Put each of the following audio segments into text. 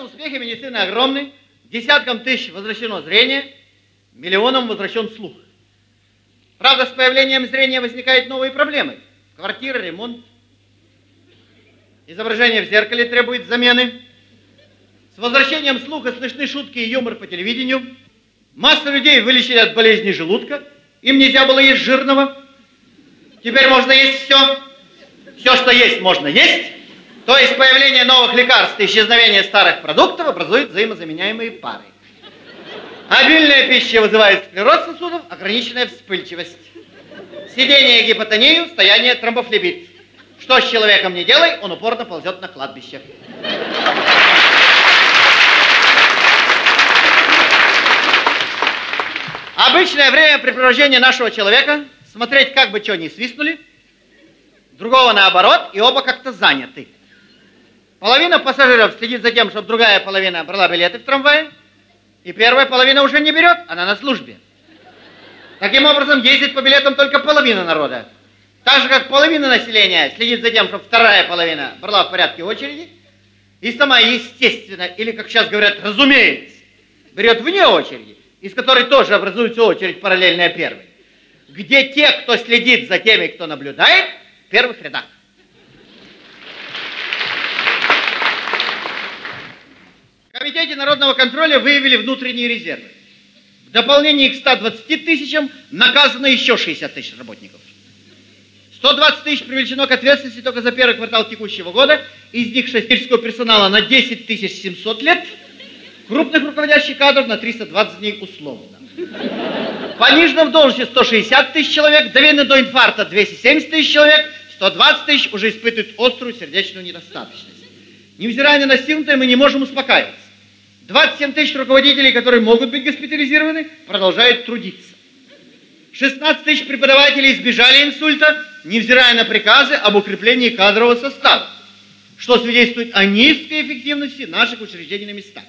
Конечно, успехи медицины огромны. Десяткам тысяч возвращено зрение, миллионам возвращен слух. Правда, с появлением зрения возникают новые проблемы. Квартира, ремонт. Изображение в зеркале требует замены. С возвращением слуха слышны шутки и юмор по телевидению. Масса людей вылечили от болезни желудка. Им нельзя было есть жирного. Теперь можно есть все. Все, что есть, можно есть. То есть появление новых лекарств и исчезновение старых продуктов образуют взаимозаменяемые пары. Обильная пища вызывает склероз сосудов, ограниченная вспыльчивость. Сидение гипотонию, стояние тромбофлебит. Что с человеком не делай, он упорно ползет на кладбище. Обычное время препровождения нашего человека смотреть, как бы что ни свистнули, другого наоборот, и оба как-то заняты. Половина пассажиров следит за тем, чтобы другая половина брала билеты в трамвае, и первая половина уже не берет, она на службе. Таким образом, ездит по билетам только половина народа. Так же, как половина населения следит за тем, чтобы вторая половина брала в порядке очереди, и сама, естественно, или, как сейчас говорят, разумеется, берет вне очереди, из которой тоже образуется очередь параллельная первой, где те, кто следит за теми, кто наблюдает, в первых рядах. Комитете народного контроля выявили внутренние резервы. В дополнение к 120 тысячам наказано еще 60 тысяч работников. 120 тысяч привлечено к ответственности только за первый квартал текущего года, из них шестического персонала на 10 тысяч 700 лет, крупных руководящих кадров на 320 дней условно. Понижено в должности 160 тысяч человек, доведено до инфаркта 270 тысяч человек, 120 тысяч уже испытывают острую сердечную недостаточность. Невзирая на достигнутое, мы не можем успокаиваться. 27 тысяч руководителей, которые могут быть госпитализированы, продолжают трудиться. 16 тысяч преподавателей избежали инсульта, невзирая на приказы об укреплении кадрового состава, что свидетельствует о низкой эффективности наших учреждений на местах.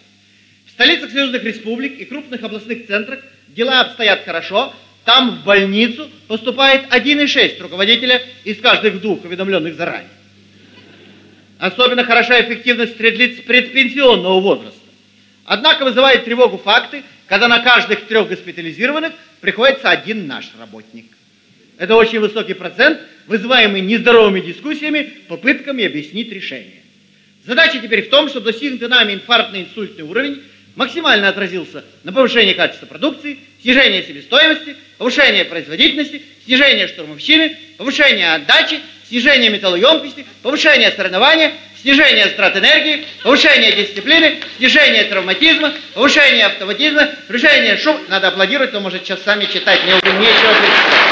В столицах союзных республик и крупных областных центрах дела обстоят хорошо, там в больницу поступает 1,6 руководителя из каждых двух уведомленных заранее. Особенно хороша эффективность среди лиц предпенсионного возраста. Однако вызывает тревогу факты, когда на каждых трех госпитализированных приходится один наш работник. Это очень высокий процент, вызываемый нездоровыми дискуссиями, попытками объяснить решение. Задача теперь в том, чтобы достигнутый нами инфарктно-инсультный уровень максимально отразился на повышении качества продукции, снижении себестоимости, повышении производительности, снижении штурмовщины, повышении отдачи, снижение металлоемкости, повышение соревнования, снижение затрат энергии, повышение дисциплины, снижение травматизма, повышение автоматизма, повышение шум. Надо аплодировать, кто может часами читать, мне уже нечего представить.